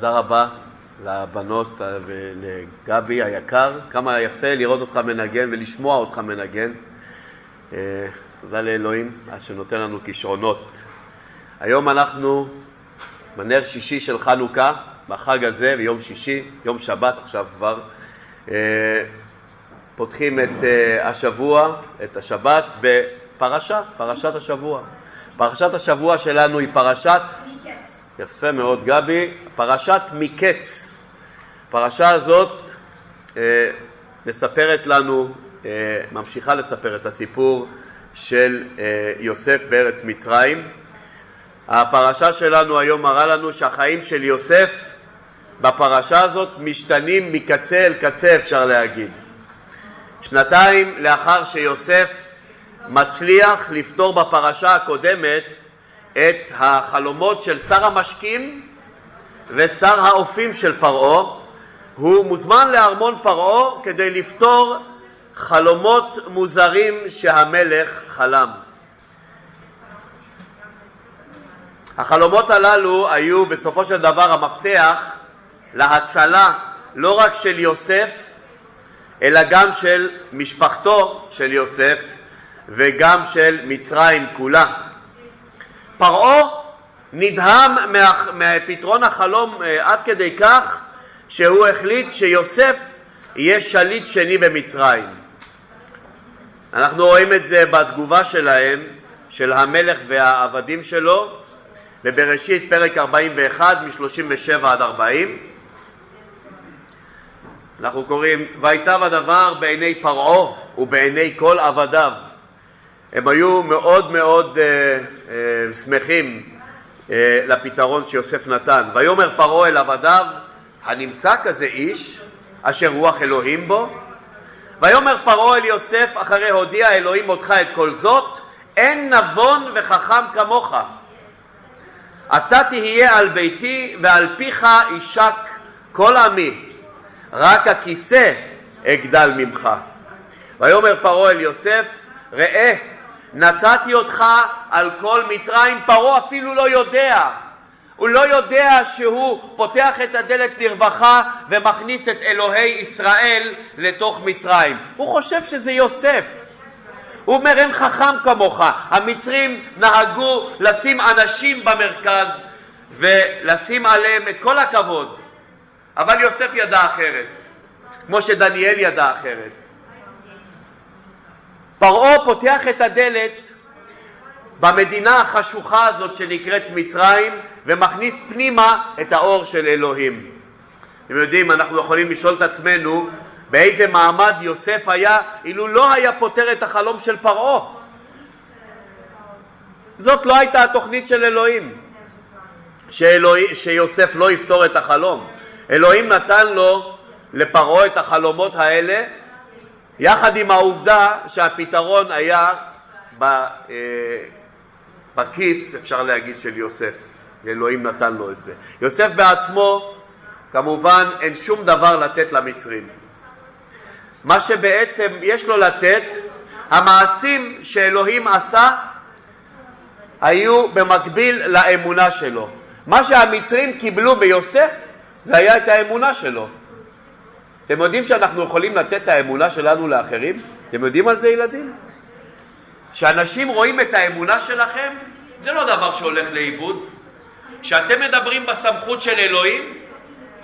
תודה רבה לבנות ולגבי היקר. כמה יפה לראות אותך מנגן ולשמוע אותך מנגן. אה, תודה לאלוהים שנותן לנו כישרונות. היום אנחנו בנר שישי של חנוכה, בחג הזה, ביום שישי, יום שבת עכשיו כבר. אה, פותחים את אה, השבוע, את השבת, בפרשה, פרשת השבוע. פרשת השבוע שלנו היא פרשת... יפה מאוד, גבי. פרשת מקץ. הפרשה הזאת אה, מספרת לנו, אה, ממשיכה לספר את הסיפור של אה, יוסף בארץ מצרים. הפרשה שלנו היום מראה לנו שהחיים של יוסף בפרשה הזאת משתנים מקצה אל קצה אפשר להגיד. שנתיים לאחר שיוסף מצליח לפתור בפרשה הקודמת את החלומות של שר המשקים ושר האופים של פרעה. הוא מוזמן לארמון פרעה כדי לפתור חלומות מוזרים שהמלך חלם. החלומות הללו היו בסופו של דבר המפתח להצלה לא רק של יוסף אלא גם של משפחתו של יוסף וגם של מצרים כולה. פרעה נדהם מפתרון החלום אה, עד כדי כך שהוא החליט שיוסף יהיה שליט שני במצרים. אנחנו רואים את זה בתגובה שלהם, של המלך והעבדים שלו, בבראשית פרק 41 מ-37 עד 40. אנחנו קוראים, ויטב הדבר בעיני פרעה ובעיני כל עבדיו הם היו מאוד מאוד אה, אה, שמחים אה, לפתרון שיוסף נתן. ויאמר פרעה אל עבדיו, הנמצא כזה איש אשר רוח אלוהים בו? ויאמר פרעה אל יוסף אחרי הודיע אלוהים אותך את כל זאת, אין נבון וחכם כמוך. אתה תהיה על ביתי ועל פיך יישק כל עמי, רק הכיסא אגדל ממך. ויאמר פרעה אל יוסף, ראה נתתי אותך על כל מצרים, פרעה אפילו לא יודע. הוא לא יודע שהוא פותח את הדלת לרווחה ומכניס את אלוהי ישראל לתוך מצרים. הוא חושב שזה יוסף. הוא אומר אין חכם כמוך. המצרים נהגו לשים אנשים במרכז ולשים עליהם את כל הכבוד. אבל יוסף ידע אחרת, כמו שדניאל ידע אחרת. פרעה פותח את הדלת במדינה החשוכה הזאת שנקראת מצרים ומכניס פנימה את האור של אלוהים. אתם יודעים, אנחנו יכולים לשאול את עצמנו באיזה מעמד יוסף היה אילו לא היה פותר את החלום של פרעה. זאת לא הייתה התוכנית של אלוהים, שאלוהי, שיוסף לא יפתור את החלום. אלוהים נתן לו, לפרעה, את החלומות האלה יחד עם העובדה שהפתרון היה אה, בכיס, אפשר להגיד, של יוסף. אלוהים נתן לו את זה. יוסף בעצמו, כמובן, אין שום דבר לתת למצרים. מה שבעצם יש לו לתת, המעשים שאלוהים עשה היו במקביל לאמונה שלו. מה שהמצרים קיבלו ביוסף זה היה את האמונה שלו. אתם יודעים שאנחנו יכולים לתת את האמונה שלנו לאחרים? אתם יודעים על זה ילדים? כשאנשים רואים את האמונה שלכם, זה לא דבר שהולך לאיבוד. כשאתם מדברים בסמכות של אלוהים,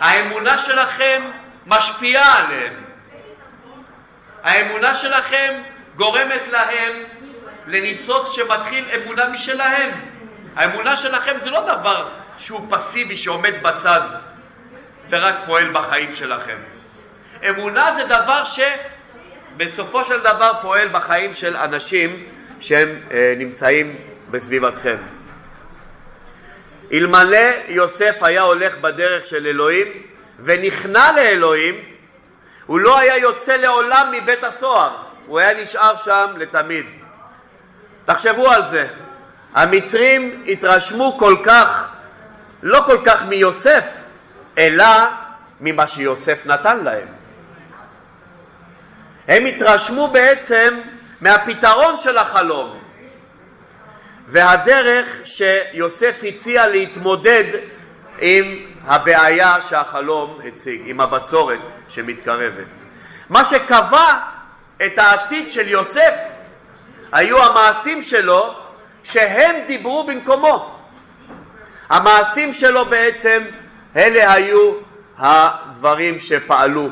האמונה שלכם משפיעה עליהם. האמונה שלכם גורמת להם לניצוץ שמתחיל אמונה משלהם. האמונה שלכם זה לא דבר שהוא פסיבי שעומד בצד ורק פועל בחיים שלכם. אמונה זה דבר שבסופו של דבר פועל בחיים של אנשים שהם אה, נמצאים בסביבתכם. אלמלא יוסף היה הולך בדרך של אלוהים ונכנע לאלוהים, הוא לא היה יוצא לעולם מבית הסוהר, הוא היה נשאר שם לתמיד. תחשבו על זה, המצרים התרשמו כל כך, לא כל כך מיוסף, אלא ממה שיוסף נתן להם. הם התרשמו בעצם מהפתרון של החלום והדרך שיוסף הציע להתמודד עם הבעיה שהחלום הציג, עם הבצורת שמתקרבת. מה שקבע את העתיד של יוסף היו המעשים שלו שהם דיברו במקומו. המעשים שלו בעצם אלה היו הדברים שפעלו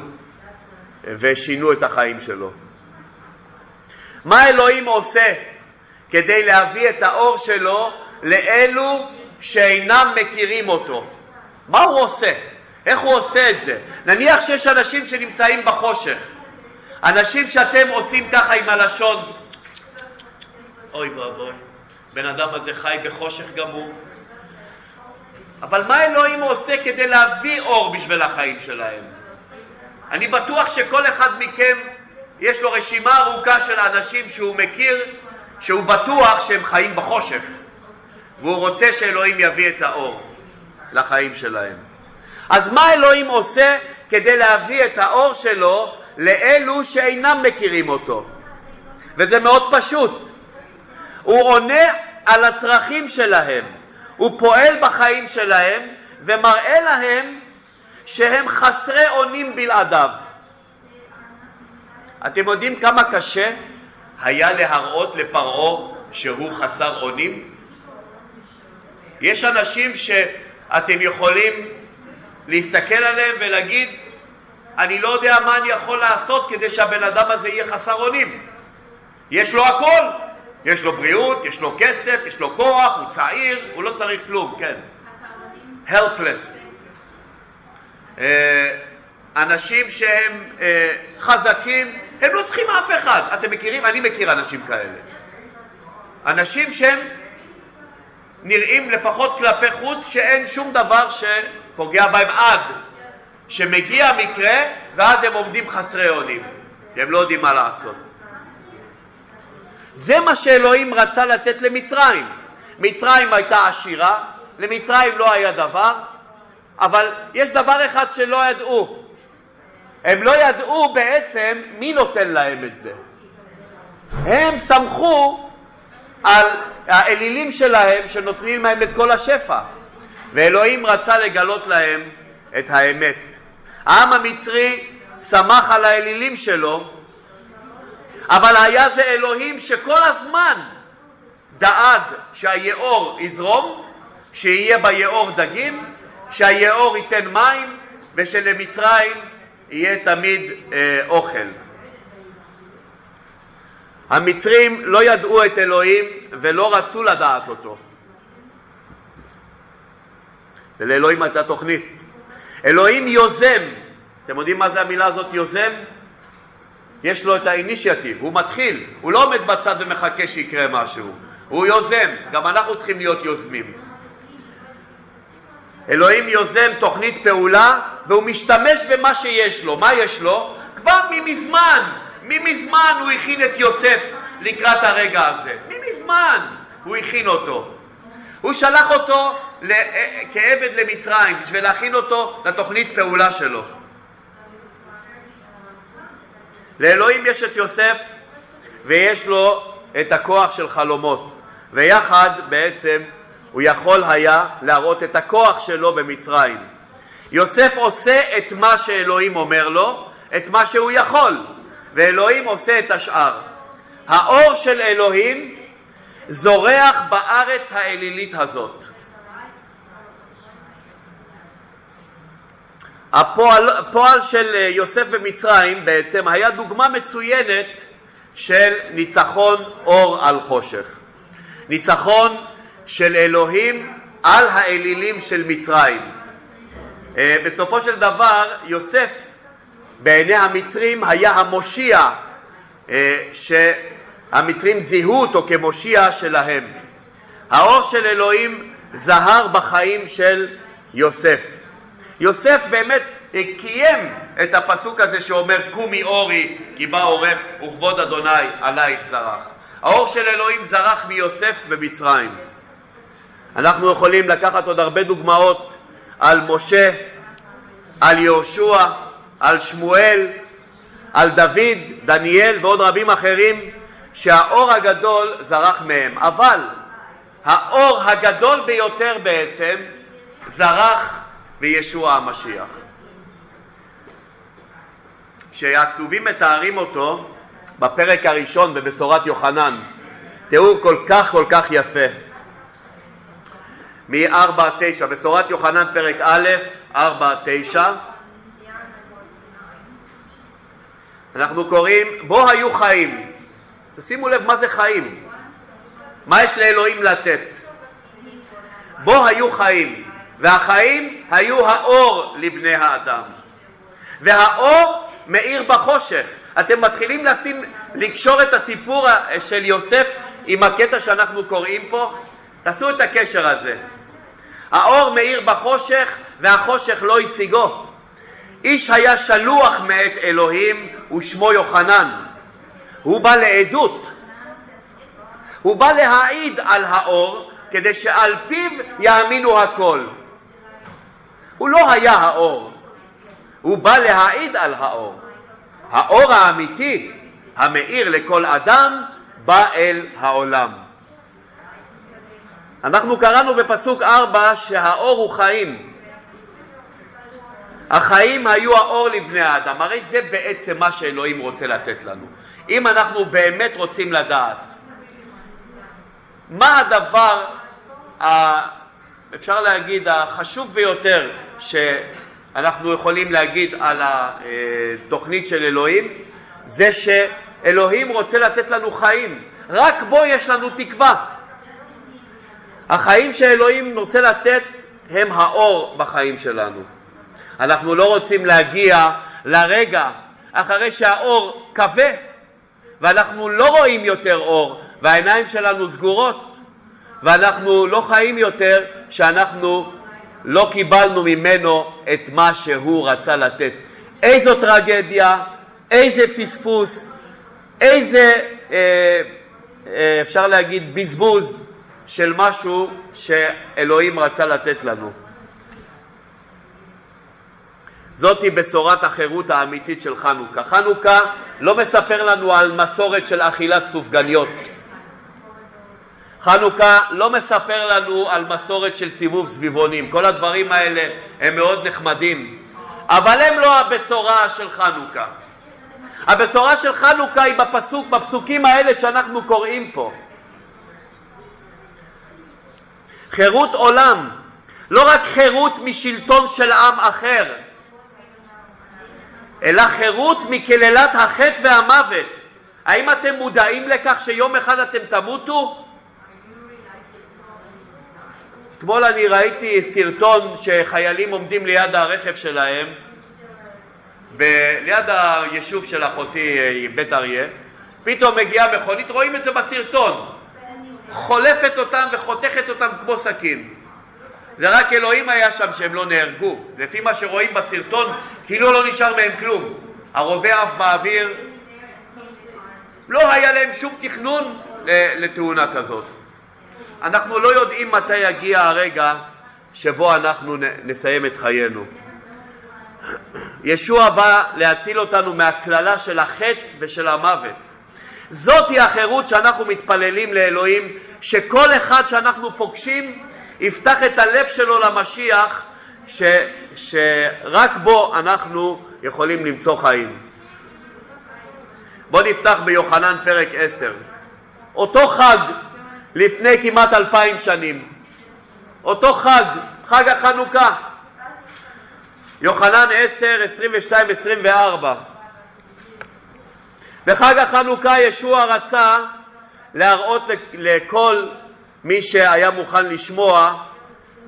ושינו את החיים שלו. מה אלוהים עושה כדי להביא את האור שלו לאלו שאינם מכירים אותו? מה הוא עושה? איך הוא עושה את זה? נניח שיש אנשים שנמצאים בחושך, אנשים שאתם עושים ככה עם הלשון, אוי ואבוי, בן אדם הזה חי בחושך גמור. אבל מה אלוהים עושה כדי להביא אור בשביל החיים שלהם? אני בטוח שכל אחד מכם יש לו רשימה ארוכה של אנשים שהוא מכיר, שהוא בטוח שהם חיים בחושך, והוא רוצה שאלוהים יביא את האור לחיים שלהם. אז מה אלוהים עושה כדי להביא את האור שלו לאלו שאינם מכירים אותו? וזה מאוד פשוט. הוא עונה על הצרכים שלהם, הוא פועל בחיים שלהם ומראה להם שהם חסרי אונים בלעדיו. אתם יודעים כמה קשה היה להראות לפרעה שהוא חסר אונים? יש אנשים שאתם יכולים להסתכל עליהם ולהגיד אני לא יודע מה אני יכול לעשות כדי שהבן אדם הזה יהיה חסר אונים. יש לו הכל, יש לו בריאות, יש לו כסף, יש לו כוח, הוא צעיר, הוא לא צריך כלום, כן. helpless. אה, אנשים שהם אה, חזקים, הם לא צריכים אף אחד. אתם מכירים? אני מכיר אנשים כאלה. אנשים שהם נראים לפחות כלפי חוץ שאין שום דבר שפוגע בהם עד שמגיע מקרה ואז הם עומדים חסרי אונים. הם לא יודעים מה לעשות. זה מה שאלוהים רצה לתת למצרים. מצרים הייתה עשירה, למצרים לא היה דבר, אבל יש דבר אחד שלא ידעו. הם לא ידעו בעצם מי נותן להם את זה. הם סמכו על האלילים שלהם שנותנים להם את כל השפע, ואלוהים רצה לגלות להם את האמת. העם המצרי סמך על האלילים שלו אבל היה זה אלוהים שכל הזמן דאג שהיאור יזרום, שיהיה ביאור דגים, שהיאור ייתן מים ושלמצרים יהיה תמיד אה, אוכל. המצרים לא ידעו את אלוהים ולא רצו לדעת אותו. ולאלוהים הייתה תוכנית. אלוהים יוזם, אתם יודעים מה זה המילה הזאת יוזם? יש לו את האינישיאטיב, הוא מתחיל, הוא לא עומד בצד ומחכה שיקרה משהו, הוא יוזם, גם אנחנו צריכים להיות יוזמים. אלוהים יוזם תוכנית פעולה והוא משתמש במה שיש לו. מה יש לו? כבר ממזמן, ממזמן הוא הכין את יוסף לקראת הרגע הזה. ממזמן הוא הכין אותו. הוא שלח אותו כעבד למצרים בשביל להכין אותו לתוכנית פעולה שלו. לאלוהים יש את יוסף ויש לו את הכוח של חלומות, ויחד בעצם הוא יכול היה להראות את הכוח שלו במצרים. יוסף עושה את מה שאלוהים אומר לו, את מה שהוא יכול, ואלוהים עושה את השאר. האור של אלוהים זורח בארץ האלילית הזאת. הפועל, הפועל של יוסף במצרים בעצם היה דוגמה מצוינת של ניצחון אור על חושך. ניצחון של אלוהים על האלילים של מצרים. אה, בסופו של דבר יוסף בעיני המצרים היה המושיע אה, שהמצרים זיהו אותו כמושיע שלהם. האור של אלוהים זהר בחיים של יוסף. יוסף באמת קיים את הפסוק הזה שאומר קומי אורי כי בא עורך וכבוד אדוני עלייך זרח. האור של אלוהים זרח מיוסף במצרים. אנחנו יכולים לקחת עוד הרבה דוגמאות על משה, על יהושע, על שמואל, על דוד, דניאל ועוד רבים אחרים שהאור הגדול זרח מהם. אבל האור הגדול ביותר בעצם זרח וישוע המשיח. כשהכתובים מתארים אותו בפרק הראשון בבשורת יוחנן, תיאור כל כך כל כך יפה. מ-4-9, בשורת יוחנן פרק א', 4-9, אנחנו קוראים בו היו חיים. תשימו לב מה זה חיים. מה יש לאלוהים לתת? בו היו חיים, והחיים היו האור לבני האדם. והאור מאיר בחושך. אתם מתחילים לשים, לקשור את הסיפור של יוסף עם הקטע שאנחנו קוראים פה? תעשו את הקשר הזה. האור מאיר בחושך והחושך לא השיגו. איש היה שלוח מאת אלוהים ושמו יוחנן. הוא בא לעדות. הוא בא להעיד על האור כדי שעל פיו יאמינו הכל. הוא לא היה האור, הוא בא להעיד על האור. האור האמיתי המאיר לכל אדם בא אל העולם. אנחנו קראנו בפסוק ארבע שהאור הוא חיים. החיים היו האור לבני האדם, הרי זה בעצם מה שאלוהים רוצה לתת לנו. אם אנחנו באמת רוצים לדעת מה הדבר, אפשר להגיד, החשוב ביותר שאנחנו יכולים להגיד על התוכנית של אלוהים, זה שאלוהים רוצה לתת לנו חיים, רק בו יש לנו תקווה. החיים שאלוהים רוצה לתת הם האור בחיים שלנו. אנחנו לא רוצים להגיע לרגע אחרי שהאור כבה ואנחנו לא רואים יותר אור והעיניים שלנו סגורות ואנחנו לא חיים יותר שאנחנו לא קיבלנו ממנו את מה שהוא רצה לתת. איזו טרגדיה, איזה פספוס, איזה, אה, אה, אפשר להגיד, בזבוז של משהו שאלוהים רצה לתת לנו. זאתי בשורת החירות האמיתית של חנוכה. חנוכה לא מספר לנו על מסורת של אכילת סופגניות. חנוכה לא מספר לנו על מסורת של סיבוב סביבונים. כל הדברים האלה הם מאוד נחמדים, אבל הם לא הבשורה של חנוכה. הבשורה של חנוכה היא בפסוק, בפסוקים האלה שאנחנו קוראים פה. חירות עולם, לא רק חירות משלטון של עם אחר, אלא חירות מקללת החטא והמוות. האם אתם מודעים לכך שיום אחד אתם תמותו? אתמול אני ראיתי סרטון שחיילים עומדים ליד הרכב שלהם, ליד היישוב של אחותי בית אריה, פתאום מגיעה מכונית, רואים את זה בסרטון, חולפת אותם וחותכת אותם כמו סכין. זה רק אלוהים היה שם שהם לא נהרגו. לפי מה שרואים בסרטון, כאילו לא נשאר מהם כלום. הרובה עף באוויר, לא היה להם שום תכנון לתאונה כזאת. אנחנו לא יודעים מתי יגיע הרגע שבו אנחנו נסיים את חיינו. ישוע בא להציל אותנו מהקללה של החטא ושל המוות. זאתי החירות שאנחנו מתפללים לאלוהים, שכל אחד שאנחנו פוגשים יפתח את הלב שלו למשיח, ש, שרק בו אנחנו יכולים למצוא חיים. בואו נפתח ביוחנן פרק עשר. אותו חג לפני כמעט אלפיים שנים. אותו חג, חג החנוכה. יוחנן עשר, עשרים ושתיים, עשרים וארבע. בחג החנוכה ישוע רצה להראות לכל מי שהיה מוכן לשמוע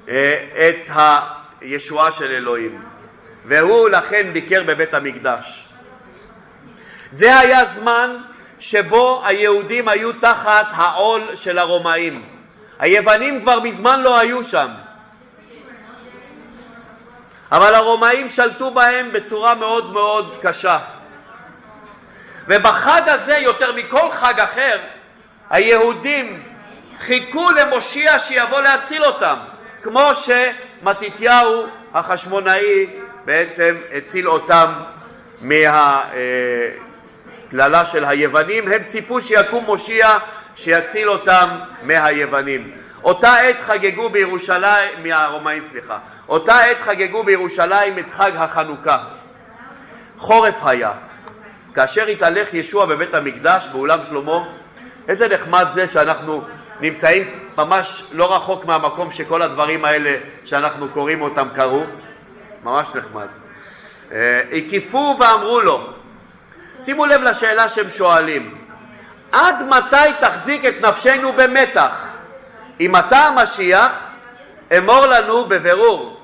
אה, את הישועה של אלוהים, והוא לכן ביקר בבית המקדש. זה היה זמן שבו היהודים היו תחת העול של הרומאים. היוונים כבר מזמן לא היו שם, אבל הרומאים שלטו בהם בצורה מאוד מאוד קשה. ובחג הזה, יותר מכל חג אחר, היהודים חיכו למושיע שיבוא להציל אותם, כמו שמתתיהו החשמונאי בעצם הציל אותם מהפלישתים קללה של היוונים, הם ציפו שיקום מושיע שיציל אותם מהיוונים. אותה עת חגגו בירושלים, מהרומאים סליחה, אותה עת חגגו בירושלים את חג החנוכה. חורף היה, כאשר התהלך ישוע בבית המקדש באולם שלמה, איזה נחמד זה שאנחנו נמצאים ממש לא רחוק מהמקום שכל הדברים האלה שאנחנו קוראים אותם קרו, ממש נחמד. אה, הקיפו ואמרו לו, שימו לב לשאלה שהם שואלים, עד מתי תחזיק את נפשנו במתח? אם אתה המשיח, אמור לנו בבירור.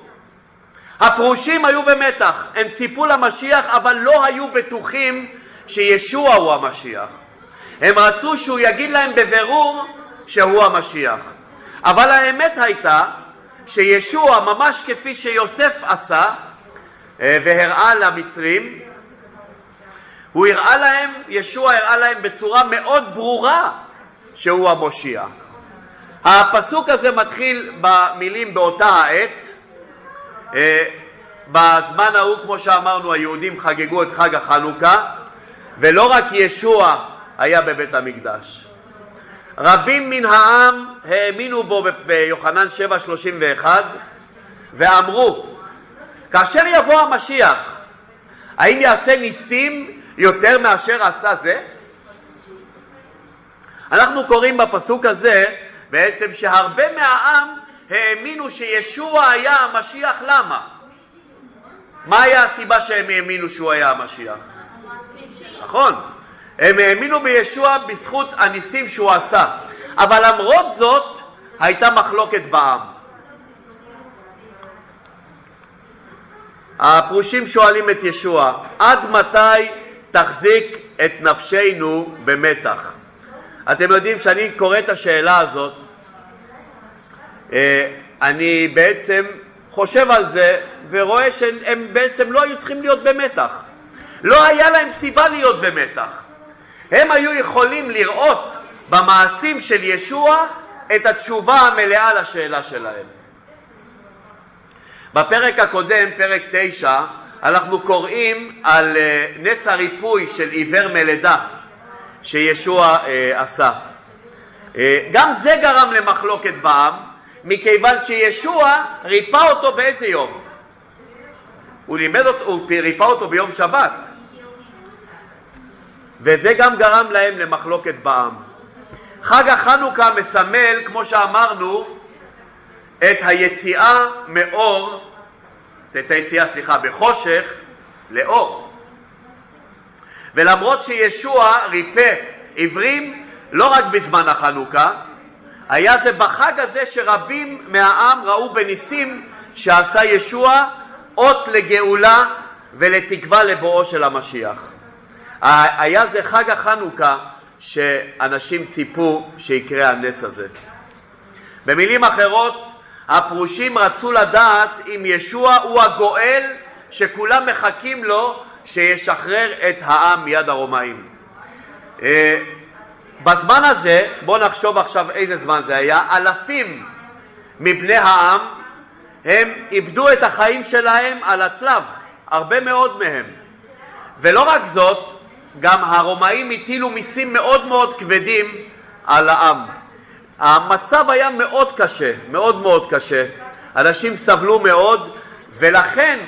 הפרושים היו במתח, הם ציפו למשיח אבל לא היו בטוחים שישוע הוא המשיח. הם רצו שהוא יגיד להם בבירור שהוא המשיח. אבל האמת הייתה שישוע, ממש כפי שיוסף עשה אה, והראה למצרים, הוא הראה להם, ישוע הראה להם בצורה מאוד ברורה שהוא המושיע. הפסוק הזה מתחיל במילים באותה העת. אה, בזמן ההוא, כמו שאמרנו, היהודים חגגו את חג החנוכה, ולא רק ישוע היה בבית המקדש. רבים מן העם האמינו בו ביוחנן 7:31 ואמרו, כאשר יבוא המשיח, האם יעשה ניסים יותר מאשר עשה זה? אנחנו קוראים בפסוק הזה בעצם שהרבה מהעם האמינו שישוע היה המשיח, למה? מה היה הסיבה שהם האמינו שהוא היה המשיח? נכון, הם האמינו בישוע בזכות הניסים שהוא עשה, אבל למרות זאת הייתה מחלוקת בעם. הפרושים שואלים את ישוע, עד מתי תחזיק את נפשנו במתח? אתם יודעים שאני קורא את השאלה הזאת, אה, אני בעצם חושב על זה ורואה שהם בעצם לא היו צריכים להיות במתח. לא היה להם סיבה להיות במתח. הם היו יכולים לראות במעשים של ישוע את התשובה המלאה לשאלה שלהם. בפרק הקודם, פרק תשע, אנחנו קוראים על אה, נס הריפוי של עיוור מלידה שישוע אה, עשה. אה, גם זה גרם למחלוקת בעם, מכיוון שישוע ריפא אותו באיזה יום? הוא, לימד אותו, הוא ריפא אותו ביום שבת. וזה גם גרם להם למחלוקת בעם. חג החנוכה מסמל, כמו שאמרנו, את היציאה מאור, את היציאה, סליחה, בחושך לאור. ולמרות שישוע ריפא עיוורים לא רק בזמן החנוכה, היה זה בחג הזה שרבים מהעם ראו בניסים שעשה ישוע אות לגאולה ולתקווה לבואו של המשיח. היה זה חג החנוכה שאנשים ציפו שיקרה הנס הזה. במילים אחרות, הפרושים רצו לדעת אם ישוע הוא הגואל שכולם מחכים לו שישחרר את העם מיד הרומאים. אה, בזמן הזה, בואו נחשוב עכשיו איזה זמן זה היה, אלפים מבני העם הם איבדו את החיים שלהם על הצלב, הרבה מאוד מהם. ולא רק זאת, גם הרומאים הטילו מיסים מאוד מאוד כבדים על העם. המצב היה מאוד קשה, מאוד מאוד קשה. אנשים סבלו מאוד, ולכן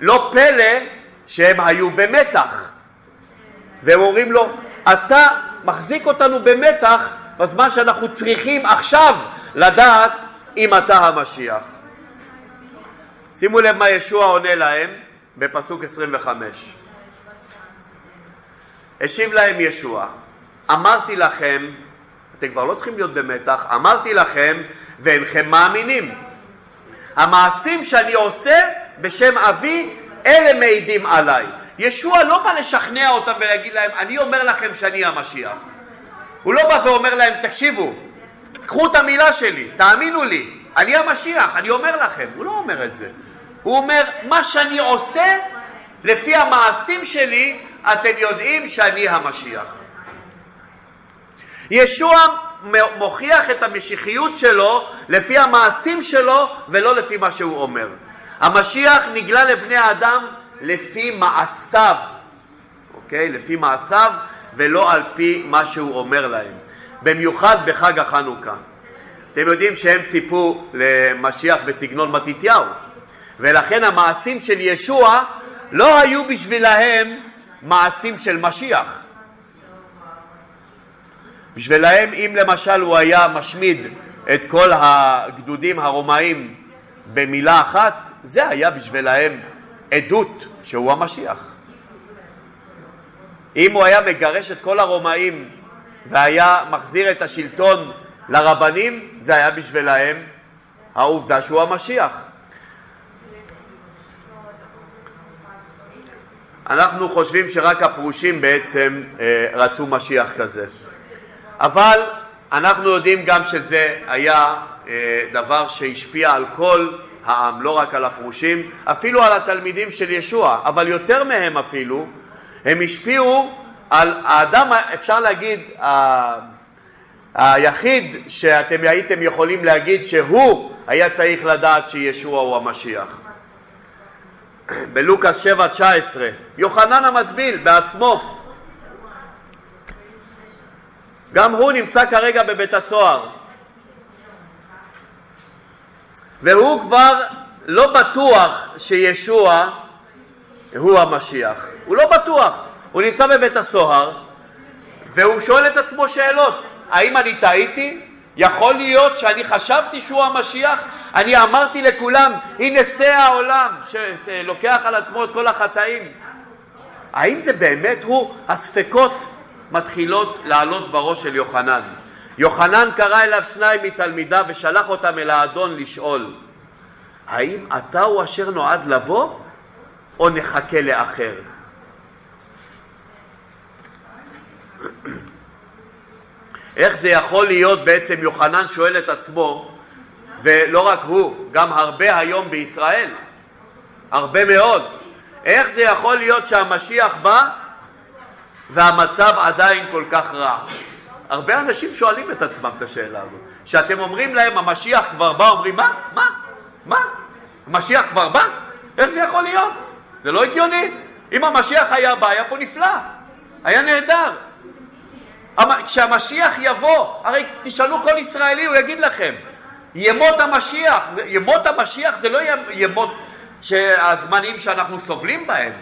לא פלא שהם היו במתח. והם אומרים לו, אתה מחזיק אותנו במתח בזמן שאנחנו צריכים עכשיו לדעת אם אתה המשיח. שימו לב מה ישוע עונה להם בפסוק 25. השיב להם ישוע, אמרתי לכם, אתם כבר לא צריכים להיות במתח, אמרתי לכם ואינכם מאמינים. המעשים שאני עושה בשם אבי, אלה מעידים עליי. ישוע לא בא לשכנע אותם ולהגיד להם, אני אומר לכם שאני המשיח. הוא לא בא ואומר להם, תקשיבו, קחו את המילה שלי, תאמינו לי, אני המשיח, אני אומר לכם. הוא לא אומר את זה. הוא אומר, מה שאני עושה, לפי המעשים שלי, אתם יודעים שאני המשיח. ישוע מוכיח את המשיחיות שלו לפי המעשים שלו ולא לפי מה שהוא אומר. המשיח נגלה לבני האדם לפי מעשיו, אוקיי? לפי מעשיו ולא על פי מה שהוא אומר להם. במיוחד בחג החנוכה. אתם יודעים שהם ציפו למשיח בסגנון מתתיהו, ולכן המעשים של ישוע לא היו בשבילהם מעשים של משיח. בשבילהם אם למשל הוא היה משמיד את כל הגדודים הרומאים במילה אחת, זה היה בשבילהם עדות שהוא המשיח. אם הוא היה מגרש את כל הרומאים והיה מחזיר את השלטון לרבנים, זה היה בשבילהם העובדה שהוא המשיח. אנחנו חושבים שרק הפרושים בעצם אה, רצו משיח כזה. אבל אנחנו יודעים גם שזה היה אה, דבר שהשפיע על כל העם, לא רק על הפרושים, אפילו על התלמידים של ישוע, אבל יותר מהם אפילו, הם השפיעו על האדם, אפשר להגיד, היחיד שאתם הייתם יכולים להגיד שהוא היה צריך לדעת שישוע הוא המשיח. בלוקאס 7:19, יוחנן המטביל בעצמו, גם הוא נמצא כרגע בבית הסוהר, והוא כבר לא בטוח שישוע הוא המשיח, הוא לא בטוח, הוא נמצא בבית הסוהר והוא שואל את עצמו שאלות, האם אני טעיתי? יכול להיות שאני חשבתי שהוא המשיח? אני אמרתי לכולם, הנה שא העולם שלוקח על עצמו את כל החטאים. האם זה באמת הוא? הספקות מתחילות לעלות בראש של יוחנן. יוחנן קרא אליו שניים מתלמידיו ושלח אותם אל האדון לשאול, האם אתה הוא אשר נועד לבוא, או נחכה לאחר? איך זה יכול להיות בעצם יוחנן שואל את עצמו, ולא רק הוא, גם הרבה היום בישראל, הרבה מאוד, איך זה יכול להיות שהמשיח בא והמצב עדיין כל כך רע? הרבה אנשים שואלים את עצמם את השאלה הזו. כשאתם אומרים להם המשיח כבר בא, אומרים מה? מה? מה? המשיח כבר בא? איך זה יכול להיות? זה לא הגיוני. אם המשיח היה בא, היה פה נפלא, היה נהדר. כשהמשיח יבוא, הרי תשאלו כל ישראלי, הוא יגיד לכם, ימות המשיח, ימות המשיח זה לא ימות הזמנים שאנחנו סובלים בהם.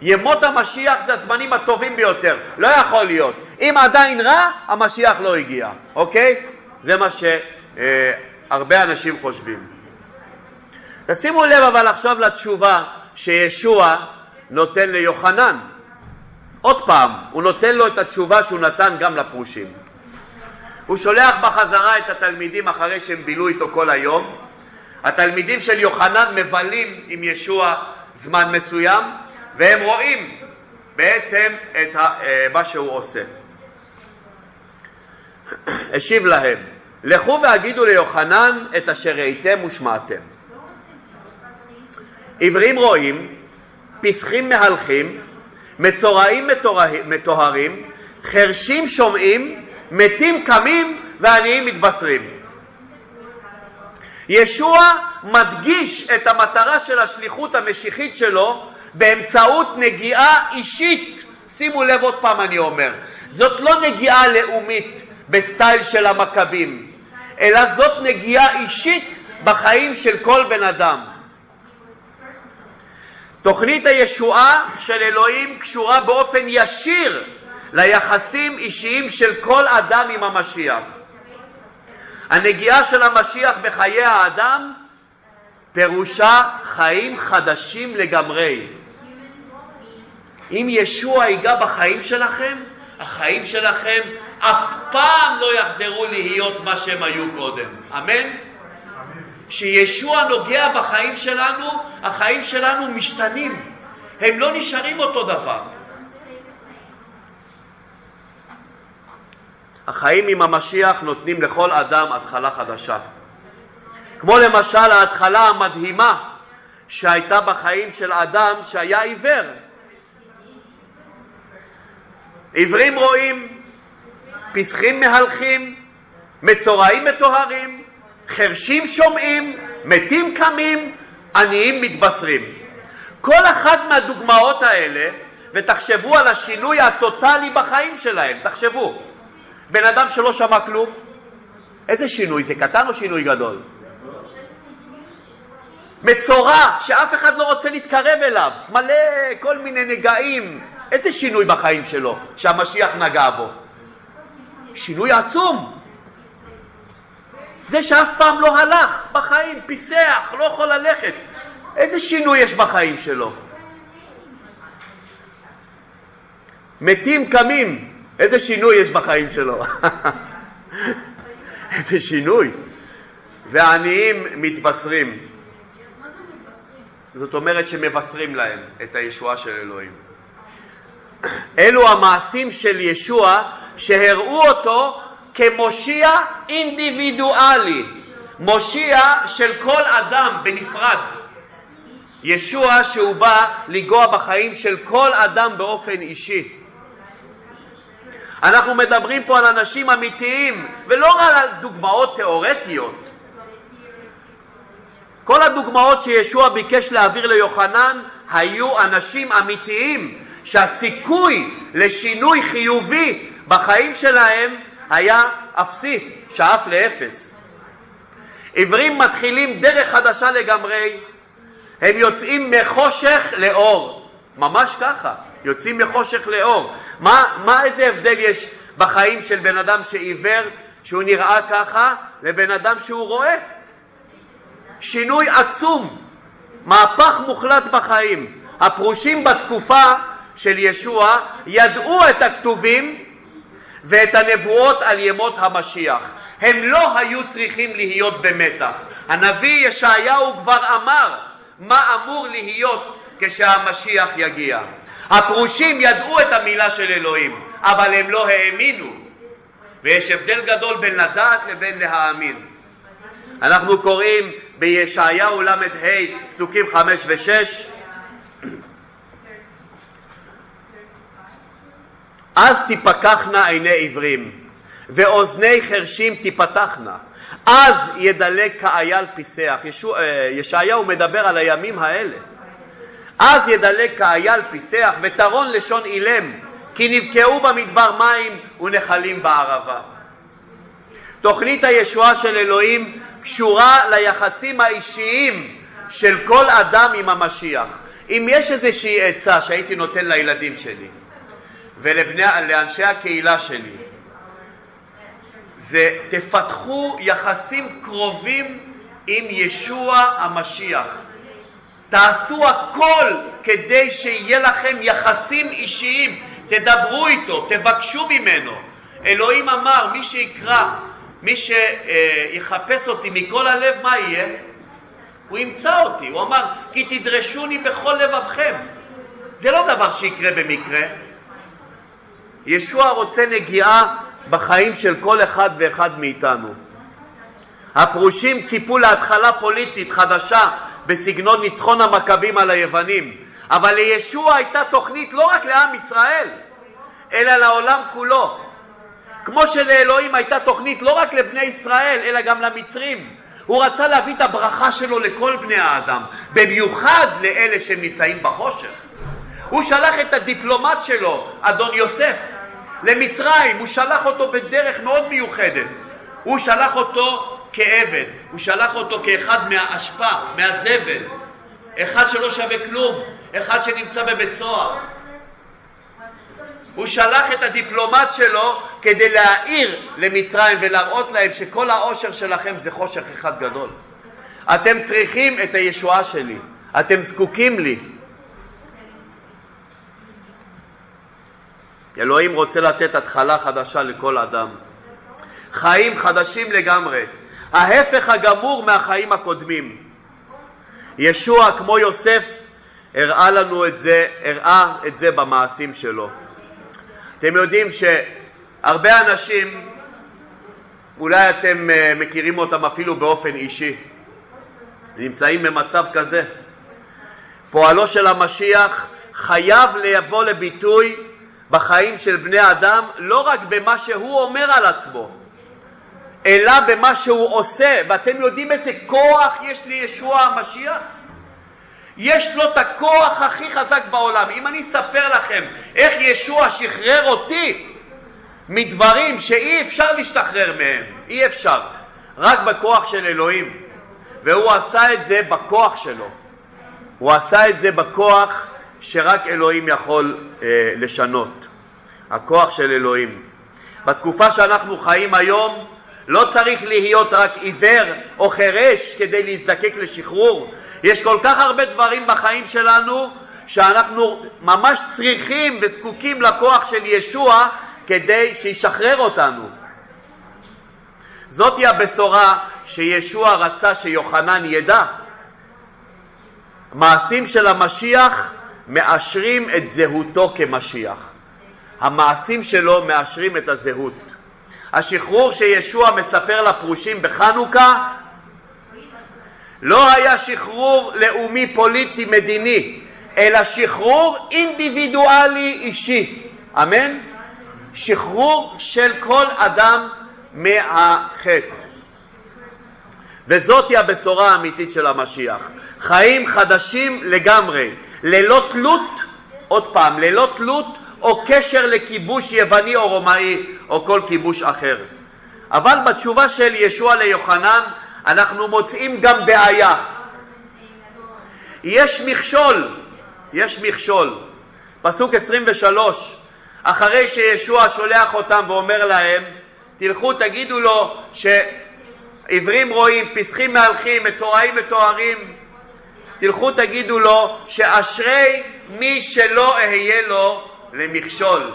ימות המשיח זה הזמנים הטובים ביותר, לא יכול להיות. אם עדיין רע, המשיח לא הגיע, אוקיי? זה מה שהרבה אה, אנשים חושבים. תשימו לב אבל עכשיו לתשובה שישוע נותן ליוחנן. עוד פעם, הוא נותן לו את התשובה שהוא נתן גם לפרושים. הוא שולח בחזרה את התלמידים אחרי שהם בילו איתו כל היום. התלמידים של יוחנן מבלים עם ישוע זמן מסוים, והם רואים בעצם את אה, מה שהוא עושה. השיב להם, לכו והגידו ליוחנן את אשר ראיתם ושמעתם. עיוורים רואים, פסחים מהלכים, מצורעים מטוהרים, חרשים שומעים, מתים קמים ועניים מתבשרים. ישוע מדגיש את המטרה של השליחות המשיחית שלו באמצעות נגיעה אישית. שימו לב עוד פעם אני אומר, זאת לא נגיעה לאומית בסטייל של המכבים, אלא זאת נגיעה אישית בחיים של כל בן אדם. תוכנית הישועה של אלוהים קשורה באופן ישיר ליחסים אישיים של כל אדם עם המשיח. הנגיעה של המשיח בחיי האדם פירושה חיים חדשים לגמרי. אם ישוע ייגע בחיים שלכם, החיים שלכם אף פעם לא יחזרו להיות מה שהם היו קודם. אמן? כשישוע נוגע בחיים שלנו, החיים שלנו משתנים. הם לא נשארים אותו דבר. החיים עם המשיח נותנים לכל אדם התחלה חדשה. כמו למשל ההתחלה המדהימה שהייתה בחיים של אדם שהיה עיוור. עיוורים רואים, פסחים מהלכים, מצורעים מטוהרים, חרשים שומעים, מתים קמים, עניים מתבשרים. כל אחת מהדוגמאות האלה ותחשבו על השינוי הטוטלי בחיים שלהם, תחשבו. בן אדם שלא שמע כלום, איזה שינוי? זה קטן או שינוי גדול? מצורע שאף אחד לא רוצה להתקרב אליו, מלא כל מיני נגעים. איזה שינוי בחיים שלו שהמשיח נגע בו? שינוי עצום. זה שאף פעם לא הלך בחיים, פיסח, לא יכול ללכת. איזה שינוי יש בחיים שלו? מתים קמים, איזה שינוי יש בחיים שלו? איזה שינוי. והעניים מתבשרים. זאת אומרת שמבשרים להם את הישועה של אלוהים. אלו המעשים של ישוע שהראו אותו כמושיע אינדיבידואלי, מושיע של כל אדם בנפרד. ישוע שהוא בא לגוע בחיים של כל אדם באופן אישי. אנחנו מדברים פה על אנשים אמיתיים ולא על דוגמאות תיאורטיות. כל הדוגמאות שישוע ביקש להעביר ליוחנן היו אנשים אמיתיים שהסיכוי לשינוי חיובי בחיים שלהם היה אפסי, שאף לאפס. עיוורים מתחילים דרך חדשה לגמרי, הם יוצאים מחושך לאור, ממש ככה, יוצאים מחושך לאור. מה, מה איזה הבדל יש בחיים של בן אדם שעיוור, שהוא נראה ככה, לבן אדם שהוא רואה? שינוי עצום, מהפך מוחלט בחיים. הפרושים בתקופה של ישוע ידעו את הכתובים ואת הנבואות על ימות המשיח. הם לא היו צריכים להיות במתח. הנביא ישעיהו כבר אמר מה אמור להיות כשהמשיח יגיע. הפרושים ידעו את המילה של אלוהים, אבל הם לא האמינו. ויש הבדל גדול בין לדעת לבין להאמין. אנחנו קוראים בישעיהו ל"ה פסוקים חמש ושש אז תיפקחנה עיני עיוורים ואוזני חרשים תיפתחנה אז ידלג כאייל פיסח. אה, ישעיהו מדבר על הימים האלה. אז ידלג כאייל פיסח וטרון לשון אילם כי נבקעו במדבר מים ונחלים בערבה. תוכנית הישועה של אלוהים קשורה ליחסים האישיים של כל אדם עם המשיח. אם יש איזושהי עצה שהייתי נותן לילדים שלי ולאנשי הקהילה שלי, זה תפתחו יחסים קרובים עם ישוע המשיח. תעשו הכל כדי שיהיה לכם יחסים אישיים, תדברו איתו, תבקשו ממנו. אלוהים אמר, מי שיקרא מי שיחפש אותי מכל הלב, מה יהיה? הוא ימצא אותי. הוא אמר, כי תדרשוני בכל לבבכם. זה לא דבר שיקרה במקרה. ישוע רוצה נגיעה בחיים של כל אחד ואחד מאיתנו. הפרושים ציפו להתחלה פוליטית חדשה בסגנון ניצחון המכבים על היוונים, אבל לישוע הייתה תוכנית לא רק לעם ישראל, אלא לעולם כולו. כמו שלאלוהים הייתה תוכנית לא רק לבני ישראל, אלא גם למצרים. הוא רצה להביא את הברכה שלו לכל בני האדם, במיוחד לאלה שנמצאים בחושך. הוא שלח את הדיפלומט שלו, אדון יוסף, למצרים, הוא שלח אותו בדרך מאוד מיוחדת. הוא שלח אותו כעבד, הוא שלח אותו כאחד מהאשפה, מהזבל, אחד שלא שווה כלום, אחד שנמצא בבית סוהר. הוא שלח את הדיפלומט שלו כדי להעיר למצרים ולהראות להם שכל העושר שלכם זה חושך אחד גדול. אתם צריכים את הישועה שלי, אתם זקוקים לי. אלוהים רוצה לתת התחלה חדשה לכל אדם. חיים חדשים לגמרי, ההפך הגמור מהחיים הקודמים. ישוע, כמו יוסף, הראה לנו את זה, הראה את זה במעשים שלו. אתם יודעים שהרבה אנשים, אולי אתם אה, מכירים אותם אפילו באופן אישי, נמצאים במצב כזה. פועלו של המשיח חייב לבוא לביטוי בחיים של בני אדם לא רק במה שהוא אומר על עצמו, אלא במה שהוא עושה. ואתם יודעים איזה כוח יש לישוע המשיח? יש לו את הכוח הכי חזק בעולם. אם אני אספר לכם איך ישוע שחרר אותי מדברים שאי אפשר להשתחרר מהם, אי אפשר, רק בכוח של אלוהים. והוא עשה את זה בכוח שלו. הוא עשה את זה בכוח שרק אלוהים יכול אה, לשנות. הכוח של אלוהים. בתקופה שאנחנו חיים היום לא צריך להיות רק עיוור או חירש כדי להזדקק לשחרור. יש כל כך הרבה דברים בחיים שלנו שאנחנו ממש צריכים וזקוקים לכוח של ישוע כדי שישחרר אותנו. זאתי הבשורה שישוע רצה שיוחנן ידע. מעשים של המשיח מאשרים את זהותו כמשיח. המעשים שלו מאשרים את הזהות. השחרור שישוע מספר לפרושים בחנוכה לא היה שחרור לאומי פוליטי מדיני, אלא שחרור אינדיבידואלי אישי. אמן? שחרור של כל אדם מהחטא. וזאתי הבשורה האמיתית של המשיח. חיים חדשים לגמרי, ללא תלות, עוד פעם, ללא תלות או קשר לכיבוש יווני או רומאי או כל כיבוש אחר. אבל בתשובה של ישוע ליוחנן אנחנו מוצאים גם בעיה. יש מכשול, יש מכשול. פסוק 23, אחרי שישוע שולח אותם ואומר להם, תלכו תגידו לו שעברים רואים, פסחים מהלכים, מצורעים מתוארים, תלכו תגידו לו שאשרי מי שלא אהיה לו למכשול.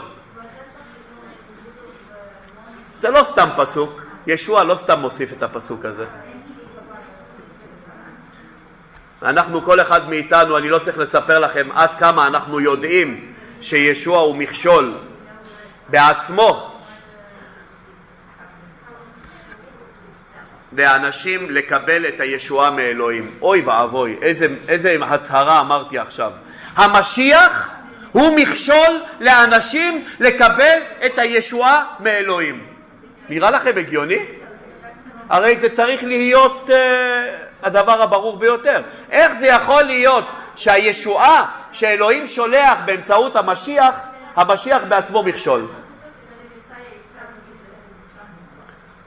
זה לא סתם פסוק, ישוע לא סתם מוסיף את הפסוק הזה. אנחנו, כל אחד מאיתנו, אני לא צריך לספר לכם עד כמה אנחנו יודעים שישוע הוא מכשול בעצמו לאנשים לקבל את הישועה מאלוהים. אוי ואבוי, איזה, איזה הצהרה אמרתי עכשיו. המשיח הוא מכשול לאנשים לקבל את הישועה מאלוהים. נראה לכם הגיוני? הרי זה צריך להיות uh, הדבר הברור ביותר. איך זה יכול להיות שהישועה שאלוהים שולח באמצעות המשיח, המשיח בעצמו מכשול?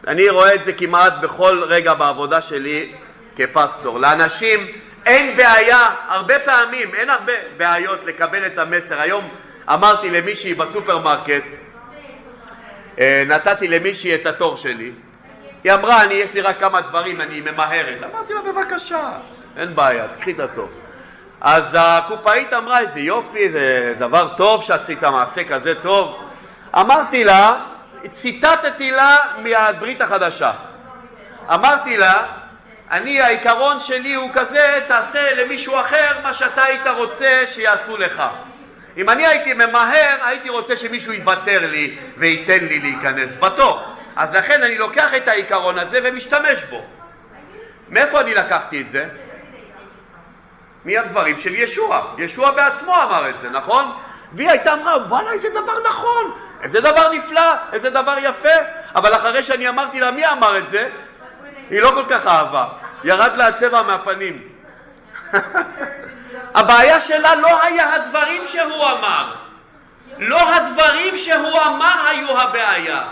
אני רואה את זה כמעט בכל רגע בעבודה שלי כפסטור. לאנשים אין בעיה, הרבה פעמים, אין הרבה בעיות לקבל את המסר. היום אמרתי למישהי בסופרמרקט, אה, נתתי למישהי את התור שלי, היא אמרה, אני, יש לי רק כמה דברים, אני ממהרת. אמרתי לה, בבקשה, אין בעיה, תקחי את התור. אז הקופאית אמרה, איזה יופי, זה דבר טוב שעשית מעשה כזה טוב. אמרתי לה, ציטטתי לה מהברית החדשה. אמרתי לה, אני, העיקרון שלי הוא כזה, תעשה למישהו אחר מה שאתה היית רוצה שיעשו לך. אם אני הייתי ממהר, הייתי רוצה שמישהו יוותר לי וייתן לי להיכנס בתור. אז לכן אני לוקח את העיקרון הזה ומשתמש בו. מאיפה אני לקחתי את זה? מהדברים של ישוע. ישוע בעצמו אמר את זה, נכון? והיא הייתה אמרה, וואלה, איזה דבר נכון, איזה דבר נפלא, איזה דבר יפה. אבל אחרי שאני אמרתי לה מי אמר את זה, היא לא כל כך אהבה, ירד לה הצבע מהפנים. הבעיה שלה לא היה הדברים שהוא אמר, לא הדברים שהוא אמר היו הבעיה,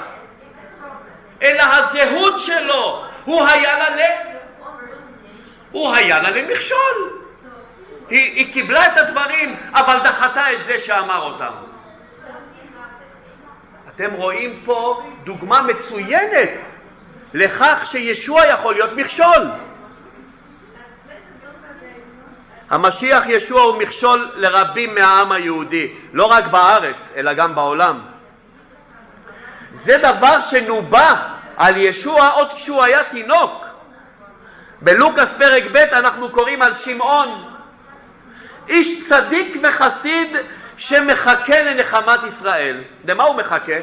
אלא הזהות שלו, הוא היה לה ל... הוא היה לה למכשול. היא, היא קיבלה את הדברים, אבל דחתה את זה שאמר אותם. אתם רואים פה דוגמה מצוינת לכך שישוע יכול להיות מכשול. המשיח ישוע הוא מכשול לרבים מהעם היהודי, לא רק בארץ, אלא גם בעולם. זה דבר שנובע על ישוע עוד כשהוא היה תינוק. בלוקאס פרק ב' אנחנו קוראים על שמעון, איש צדיק וחסיד שמחכה לנחמת ישראל. למה הוא מחכה?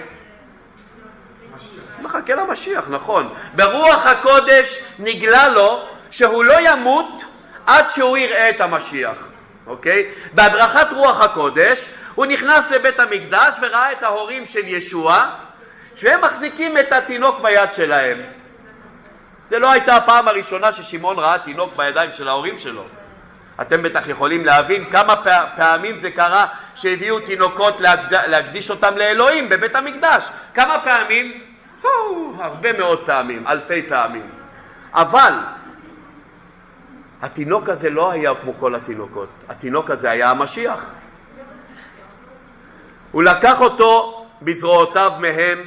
מחכה למשיח, נכון. ברוח הקודש נגלה לו שהוא לא ימות עד שהוא יראה את המשיח, אוקיי? בהדרכת רוח הקודש הוא נכנס לבית המקדש וראה את ההורים של ישוע שהם מחזיקים את התינוק ביד שלהם. זה לא הייתה הפעם הראשונה ששמעון ראה תינוק בידיים של ההורים שלו. אתם בטח יכולים להבין כמה פעמים זה קרה שהביאו תינוקות להקד... להקדיש אותם לאלוהים בבית המקדש. כמה פעמים? הו, הרבה מאוד פעמים, אלפי פעמים. אבל התינוק הזה לא היה כמו כל התינוקות, התינוק הזה היה המשיח. הוא לקח אותו בזרועותיו מהם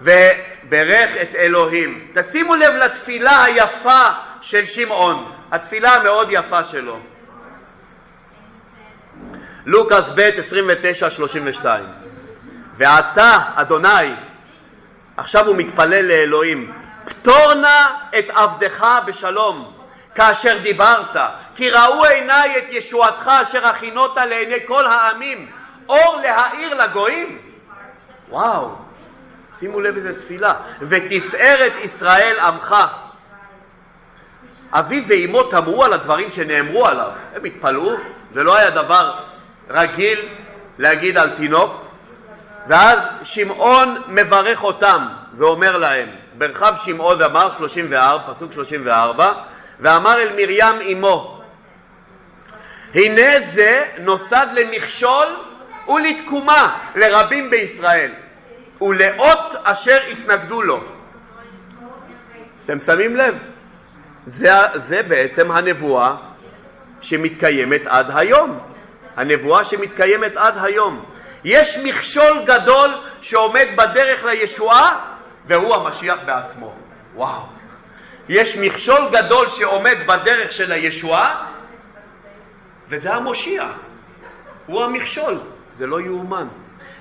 וברך את אלוהים. תשימו לב לתפילה היפה של שמעון, התפילה המאוד יפה שלו. לוקאס ב' 29-32 ועתה, אדוני, עכשיו הוא מתפלל לאלוהים, פטור נא את עבדך בשלום כאשר דיברת, כי ראו עיניי את ישועתך אשר הכינות לעיני כל העמים, אור להאיר לגויים. וואו, שימו לב איזה תפילה. ותפארת ישראל עמך. אביו ואמו תמרו על הדברים שנאמרו עליו. הם התפלאו, זה לא היה דבר רגיל להגיד על תינוק. ואז שמעון מברך אותם ואומר להם, ברחב שמעון אמר, 34, פסוק 34, ואמר אל מרים אמו, הנה זה נוסד למכשול ולתקומה לרבים בישראל, ולאות אשר התנגדו לו. אתם שמים לב? זה, זה בעצם הנבואה שמתקיימת עד היום. הנבואה שמתקיימת עד היום. יש מכשול גדול שעומד בדרך לישועה, והוא המשיח בעצמו. וואו. יש מכשול גדול שעומד בדרך של הישועה, וזה המושיע. הוא המכשול. זה לא יאומן.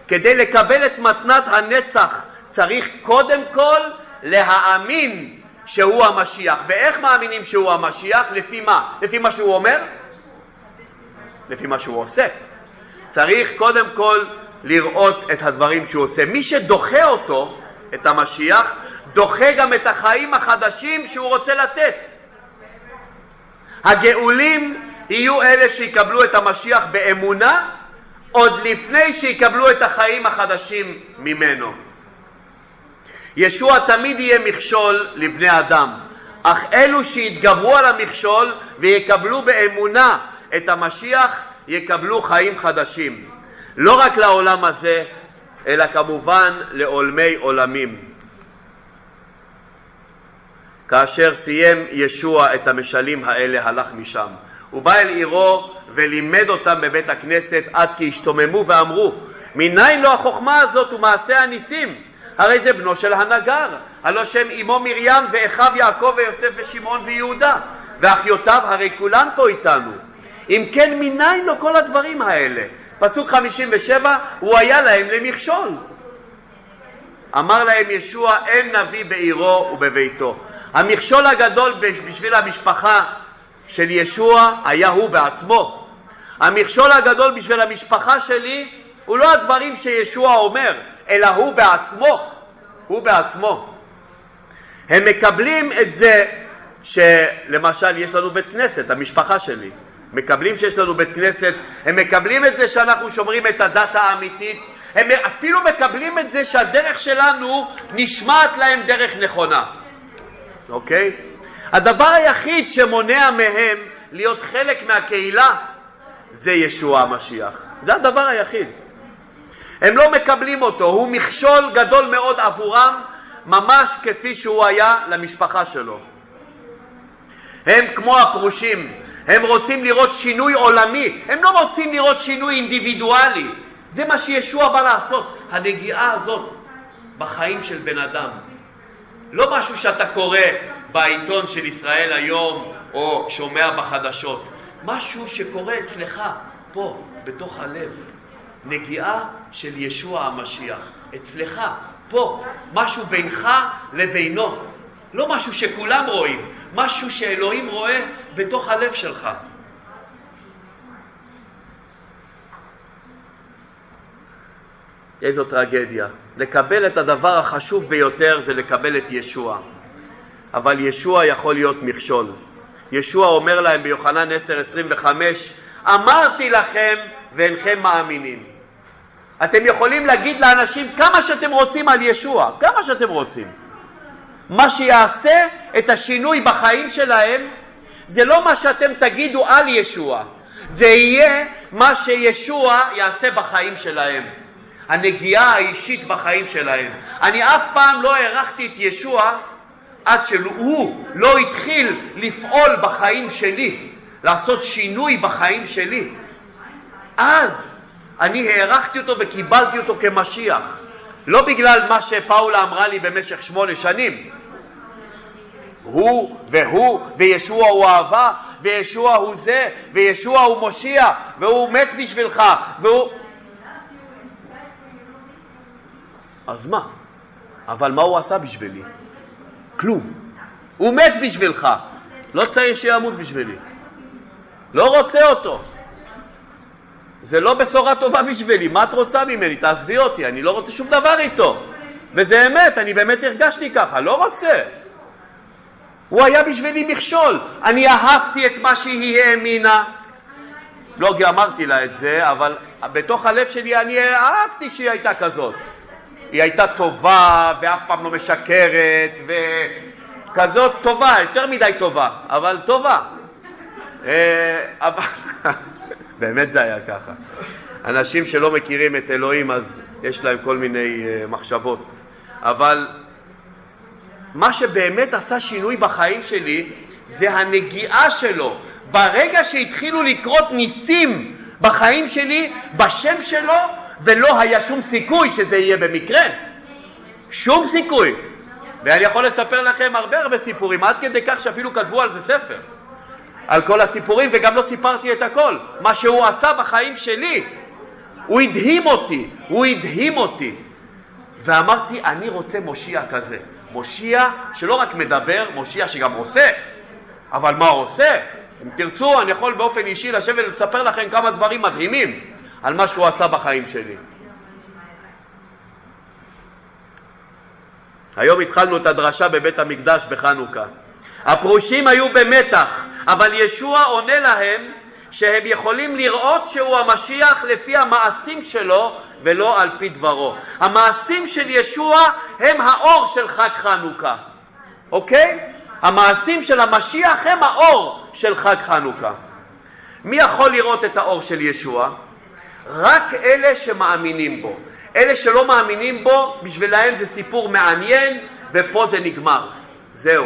כדי לקבל את מתנת הנצח צריך קודם כל להאמין שהוא המשיח. ואיך מאמינים שהוא המשיח? לפי מה? לפי מה שהוא אומר? לפי מה שהוא עושה. צריך קודם כל לראות את הדברים שהוא עושה. מי שדוחה אותו, את המשיח, דוחה גם את החיים החדשים שהוא רוצה לתת. הגאולים יהיו אלה שיקבלו את המשיח באמונה עוד לפני שיקבלו את החיים החדשים ממנו. ישוע תמיד יהיה מכשול לבני אדם, אך אלו שיתגברו על המכשול ויקבלו באמונה את המשיח יקבלו חיים חדשים, לא רק לעולם הזה, אלא כמובן לעולמי עולמים. כאשר סיים ישוע את המשלים האלה, הלך משם. הוא בא אל עירו ולימד אותם בבית הכנסת עד כי השתוממו ואמרו מניין לו החוכמה הזאת ומעשה הניסים? הרי זה בנו של הנגר, הלא שם אמו מרים ואחיו יעקב ויוסף ושמעון ויהודה ואחיותיו הרי כולן פה איתנו. אם כן מניין לו כל הדברים האלה? פסוק 57 הוא היה להם למכשול. אמר להם ישוע אין נביא בעירו ובביתו. המכשול הגדול בשביל המשפחה של ישוע היה הוא בעצמו. המכשול הגדול בשביל המשפחה שלי הוא לא הדברים שישוע אומר, אלא הוא בעצמו. הוא בעצמו. הם מקבלים את זה שלמשל יש לנו בית כנסת, המשפחה שלי. מקבלים שיש לנו בית כנסת, הם מקבלים את זה שאנחנו שומרים את הדת האמיתית, הם אפילו מקבלים את זה שהדרך שלנו נשמעת להם דרך נכונה, אוקיי? הדבר היחיד שמונע מהם להיות חלק מהקהילה זה ישוע המשיח. זה הדבר היחיד. הם לא מקבלים אותו, הוא מכשול גדול מאוד עבורם, ממש כפי שהוא היה למשפחה שלו. הם כמו הפרושים, הם רוצים לראות שינוי עולמי, הם לא רוצים לראות שינוי אינדיבידואלי. זה מה שישוע בא לעשות, הנגיעה הזאת בחיים של בן אדם. לא משהו שאתה קורא בעיתון של ישראל היום או שומע בחדשות, משהו שקורה אצלך פה, בתוך הלב. נגיעה של ישוע המשיח, אצלך, פה, משהו בינך לבינו. לא משהו שכולם רואים, משהו שאלוהים רואה בתוך הלב שלך. איזו טרגדיה. לקבל את הדבר החשוב ביותר זה לקבל את ישוע. אבל ישוע יכול להיות מכשול. ישוע אומר להם ביוחנן 10:25, אמרתי לכם ואינכם מאמינים. אתם יכולים להגיד לאנשים כמה שאתם רוצים על ישוע, כמה שאתם רוצים. מה שיעשה את השינוי בחיים שלהם זה לא מה שאתם תגידו על ישוע, זה יהיה מה שישוע יעשה בחיים שלהם. הנגיעה האישית בחיים שלהם. אני אף פעם לא הערכתי את ישוע עד שהוא לא התחיל לפעול בחיים שלי, לעשות שינוי בחיים שלי. אז אני הערכתי אותו וקיבלתי אותו כמשיח. לא בגלל מה שפאולה אמרה לי במשך שמונה שנים. הוא והוא, וישוע הוא אהבה, וישוע הוא זה, וישוע הוא מושיע, והוא מת בשבילך, והוא... אז מה? אבל מה הוא עשה בשבילי? כלום. הוא מת בשבילך. לא צריך שימות בשבילי. לא רוצה אותו. זה לא בשורה טובה בשבילי, מה את רוצה ממני? תעזבי אותי, אני לא רוצה שום דבר איתו. וזה אמת, אני באמת הרגשתי ככה, לא רוצה. הוא היה בשבילי מכשול. אני אהבתי את מה שהיא האמינה. לא אמרתי לה את זה, אבל בתוך הלב שלי אני אהבתי שהיא הייתה כזאת. היא הייתה טובה ואף פעם לא משקרת וכזאת טובה, יותר מדי טובה, אבל טובה. אה, אבל... באמת זה היה ככה. אנשים שלא מכירים את אלוהים אז יש להם כל מיני uh, מחשבות. אבל מה שבאמת עשה שינוי בחיים שלי זה הנגיעה שלו. ברגע שהתחילו לקרות ניסים בחיים שלי, בשם שלו, ולא היה שום סיכוי שזה יהיה במקרה. שום סיכוי. ואני יכול לספר לכם הרבה הרבה סיפורים, עד כדי כך שאפילו כתבו על זה ספר. על כל הסיפורים וגם לא סיפרתי את הכל. מה שהוא עשה בחיים שלי, הוא הדהים אותי, הוא הדהים אותי. ואמרתי, אני רוצה מושיע כזה. מושיע שלא רק מדבר, מושיע שגם עושה. אבל מה עושה? אם תרצו, אני יכול באופן אישי לשבת ולספר לכם כמה דברים מדהימים על מה שהוא עשה בחיים שלי. היום התחלנו את הדרשה בבית המקדש בחנוכה. הפרושים היו במתח, אבל ישוע עונה להם שהם יכולים לראות שהוא המשיח לפי המעשים שלו ולא על פי דברו. המעשים של ישוע הם האור של חג חנוכה, אוקיי? המעשים של המשיח הם האור של חג חנוכה. מי יכול לראות את האור של ישוע? רק אלה שמאמינים בו. אלה שלא מאמינים בו, בשבילם זה סיפור מעניין ופה זה נגמר. זהו.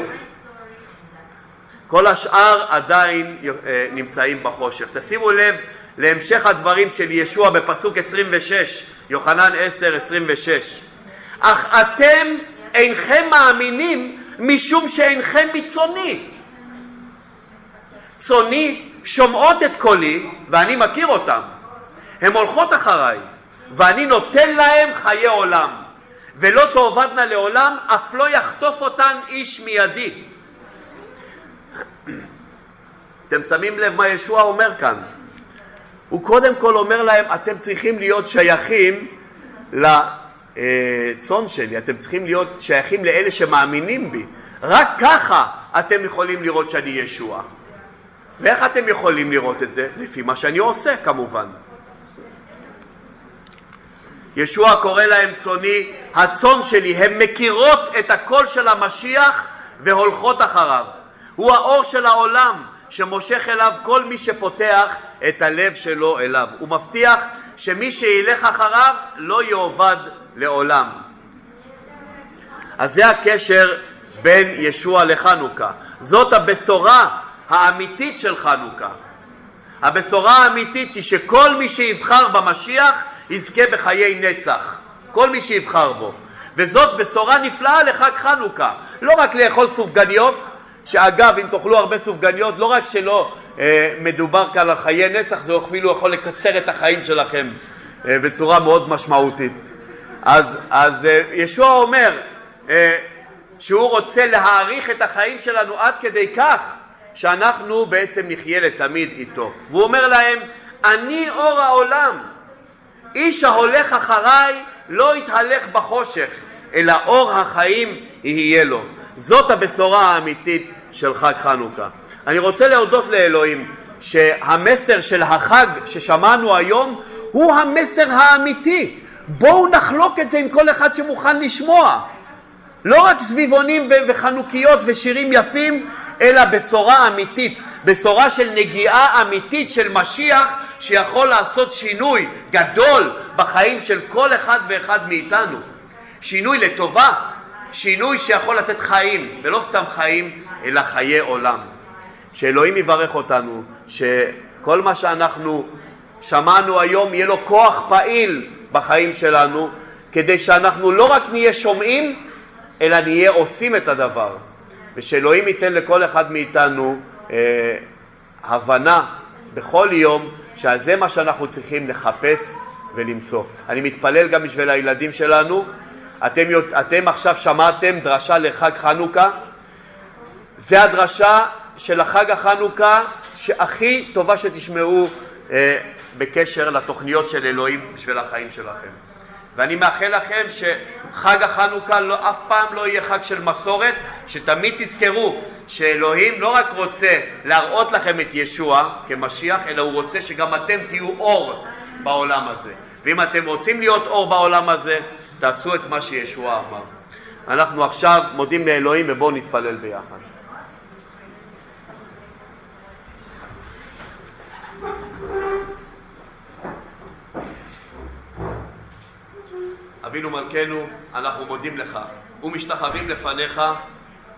כל השאר עדיין אה, נמצאים בחושך. תשימו לב להמשך הדברים של ישוע בפסוק 26, יוחנן 10, 26. אך אתם אינכם מאמינים משום שאינכם מצוני. צוני שומעות את קולי ואני מכיר אותם. הן הולכות אחריי ואני נותן להם חיי עולם ולא תאבדנה לעולם אף לא יחטוף אותן איש מידי. אתם שמים לב מה ישוע אומר כאן? הוא קודם כל אומר להם, אתם צריכים להיות שייכים לצאן שלי, אתם צריכים להיות שייכים לאלה שמאמינים בי. רק ככה אתם יכולים לראות שאני ישוע. ואיך אתם יכולים לראות את זה? לפי מה שאני עושה כמובן. ישוע קורא להם צאני, הצאן שלי, הן מכירות את הקול של המשיח והולכות אחריו. הוא האור של העולם שמושך אליו כל מי שפותח את הלב שלו אליו. הוא מבטיח שמי שילך אחריו לא יאבד לעולם. אז זה הקשר בין ישוע לחנוכה. זאת הבשורה האמיתית של חנוכה. הבשורה האמיתית היא שכל מי שיבחר במשיח יזכה בחיי נצח. כל מי שיבחר בו. וזאת בשורה נפלאה לחג חנוכה. לא רק לאכול סופגניות, שאגב, אם תאכלו הרבה סופגניות, לא רק שלא אה, מדובר כאן על חיי נצח, זה אפילו יכול לקצר את החיים שלכם אה, בצורה מאוד משמעותית. אז, אז אה, ישוע אומר אה, שהוא רוצה להאריך את החיים שלנו עד כדי כך שאנחנו בעצם נחיה לתמיד איתו. והוא אומר להם, אני אור העולם, איש ההולך אחריי לא יתהלך בחושך, אלא אור החיים יהיה לו. זאת הבשורה האמיתית של חג חנוכה. אני רוצה להודות לאלוהים שהמסר של החג ששמענו היום הוא המסר האמיתי. בואו נחלוק את זה עם כל אחד שמוכן לשמוע. לא רק סביבונים וחנוכיות ושירים יפים, אלא בשורה אמיתית, בשורה של נגיעה אמיתית של משיח שיכול לעשות שינוי גדול בחיים של כל אחד ואחד מאיתנו. שינוי לטובה, שינוי שיכול לתת חיים, ולא סתם חיים, אלא חיי עולם. שאלוהים יברך אותנו, שכל מה שאנחנו שמענו היום יהיה לו כוח פעיל בחיים שלנו, כדי שאנחנו לא רק נהיה שומעים, אלא נהיה עושים את הדבר. ושאלוהים ייתן לכל אחד מאיתנו אה, הבנה בכל יום שזה מה שאנחנו צריכים לחפש ולמצוא. אני מתפלל גם בשביל הילדים שלנו. אתם, אתם עכשיו שמעתם דרשה לחג חנוכה. זה הדרשה של החג החנוכה שהכי טובה שתשמעו אה, בקשר לתוכניות של אלוהים בשביל החיים שלכם. ואני מאחל לכם שחג החנוכה לא, אף פעם לא יהיה חג של מסורת, שתמיד תזכרו שאלוהים לא רק רוצה להראות לכם את ישוע כמשיח, אלא הוא רוצה שגם אתם תהיו אור בעולם הזה. ואם אתם רוצים להיות אור בעולם הזה, תעשו את מה שישוע אמר. אנחנו עכשיו מודים לאלוהים ובואו נתפלל ביחד. אבינו מלכנו, אנחנו מודים לך ומשתחווים לפניך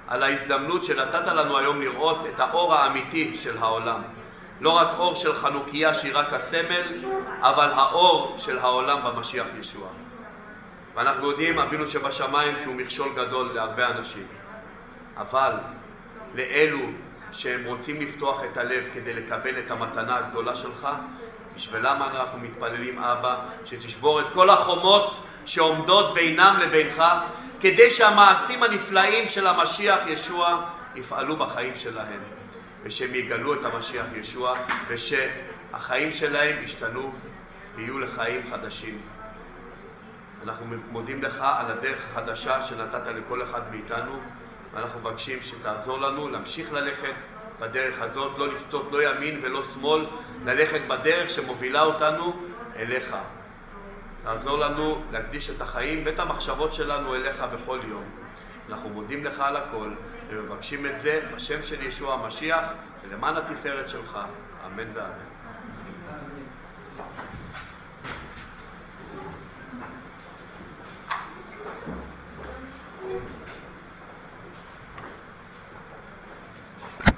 על ההזדמנות שנתת לנו היום לראות את האור האמיתי של העולם. לא רק אור של חנוכיה שהיא רק הסמל, אבל האור של העולם במשיח ישוע. ואנחנו יודעים, אבינו שבשמיים, שהוא מכשול גדול להרבה אנשים. אבל לאלו שהם רוצים לפתוח את הלב כדי לקבל את המתנה הגדולה שלך, בשבילם אנחנו מתפללים, אבא, שתשבור את כל החומות שעומדות בינם לבינך, כדי שהמעשים הנפלאים של המשיח ישוע יפעלו בחיים שלהם, ושהם יגלו את המשיח ישוע, ושהחיים שלהם ישתנו ויהיו לחיים חדשים. אנחנו מודים לך על הדרך החדשה שנתת לכל אחד מאיתנו, ואנחנו מבקשים שתעזור לנו להמשיך ללכת בדרך הזאת, לא לסטות לא ימין ולא שמאל, ללכת בדרך שמובילה אותנו אליך. תעזור לנו להקדיש את החיים ואת המחשבות שלנו אליך בכל יום. אנחנו מודים לך על הכל ומבקשים את זה בשם של ישוע המשיח ולמען התפארת שלך. אמן ואמן.